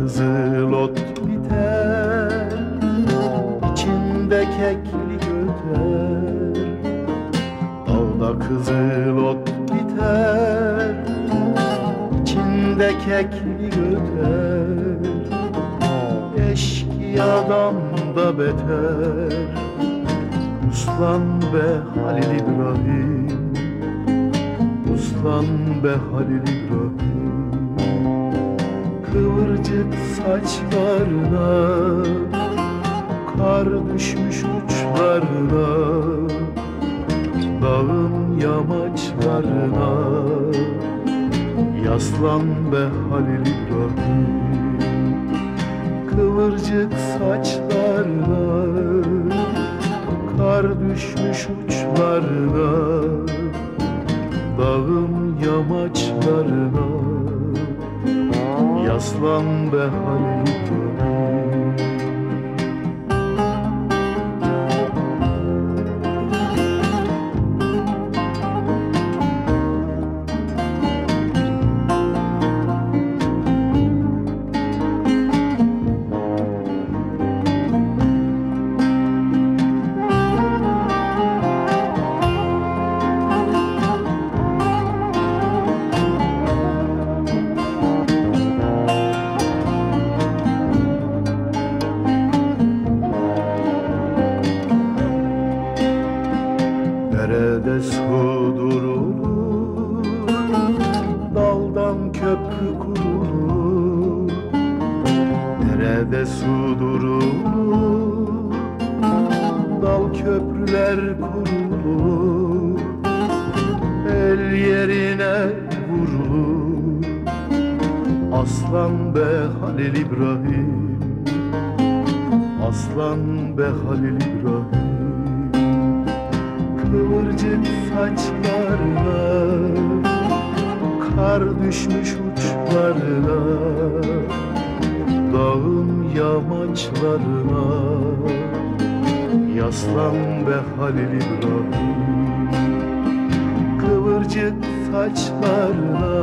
kızıl ot biter İçinde kekli göter. Dağda kızıl ot biter İçinde kekli göter. Eşkıyadan da beter Uslan be Halil İbrahim. Uslan be Halil İbrahim Kıvırcık saçlarına Kar düşmüş uçlarına Dağın yamaçlarına. Yaslan be Halil İbrahim Kıvırcık saçlarına Kar düşmüş uçlarına Dağın Yaslan be Halil köprü kurulur. Derede su durur Dal köprüler kurulur. El yerine vurulur. Aslan be Halil İbrahim. Aslan be Halil İbrahim. Kıvırcık saçlarına Kar düşmüş uçlarına Dağın yamaçlarına. Yaslan be Halil İbrahim Kıvırcık saçlarına.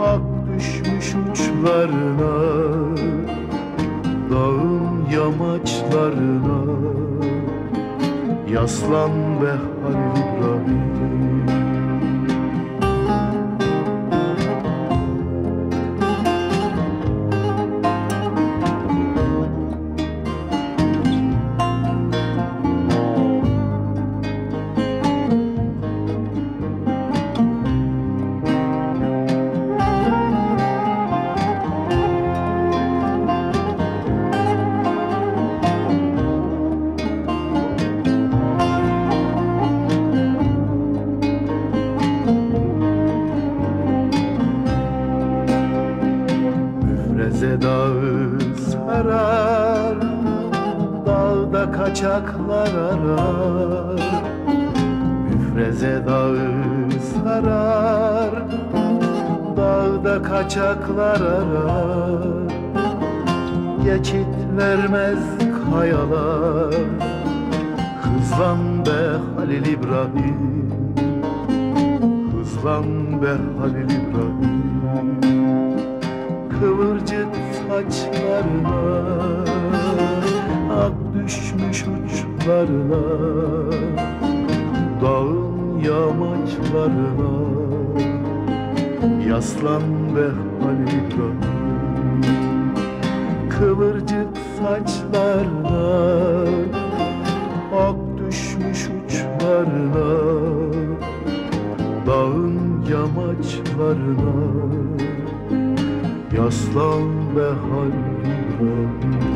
Ak düşmüş uçlarına Dağın yamaçlarına. Yaslan be Halil İbrahim Müfreze dağı sarar Dağda kaçaklar arar. Müfreze dağı sarar Dağda kaçaklar arar. Geçit vermez kayalar Hızlan be Halil İbrahim. Hızlan be Halil İbrahim saçlarına Ak düşmüş uçlarına Dağın yamaçlarına. Yaslan be İbrahim Kıvırcık saçlarına yamaçlarına Yaslan be Halil İbrahim